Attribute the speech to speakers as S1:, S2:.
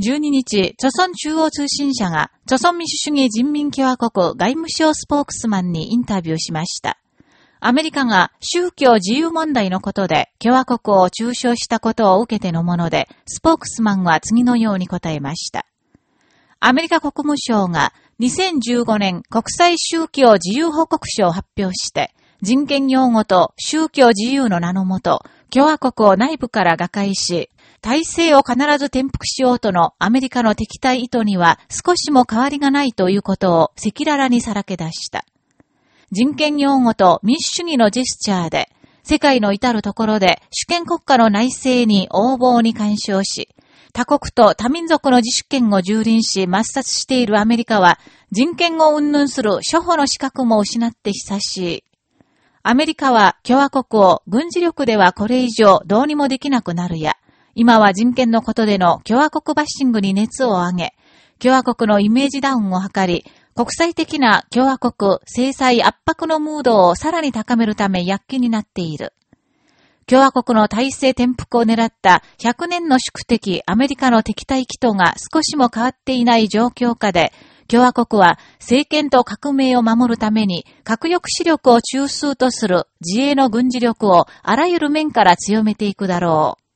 S1: 12日、朝鮮中央通信社が、朝鮮民主主義人民共和国外務省スポークスマンにインタビューしました。アメリカが宗教自由問題のことで共和国を中傷したことを受けてのもので、スポークスマンは次のように答えました。アメリカ国務省が2015年国際宗教自由報告書を発表して、人権用語と宗教自由の名のもと、共和国を内部から瓦解し、体制を必ず転覆しようとのアメリカの敵対意図には少しも変わりがないということを赤裸々にさらけ出した。人権擁護と民主主義のジェスチャーで、世界の至るところで主権国家の内政に横暴に干渉し、他国と多民族の自主権を蹂躙し抹殺しているアメリカは、人権を云々する諸法の資格も失って久しい。アメリカは共和国を軍事力ではこれ以上どうにもできなくなるや、今は人権のことでの共和国バッシングに熱を上げ、共和国のイメージダウンを図り、国際的な共和国制裁圧迫のムードをさらに高めるため躍起になっている。共和国の体制転覆を狙った100年の宿敵アメリカの敵対機図が少しも変わっていない状況下で、共和国は政権と革命を守るために核抑止力を中枢とする自衛の軍事力をあらゆる面から強めていくだろう。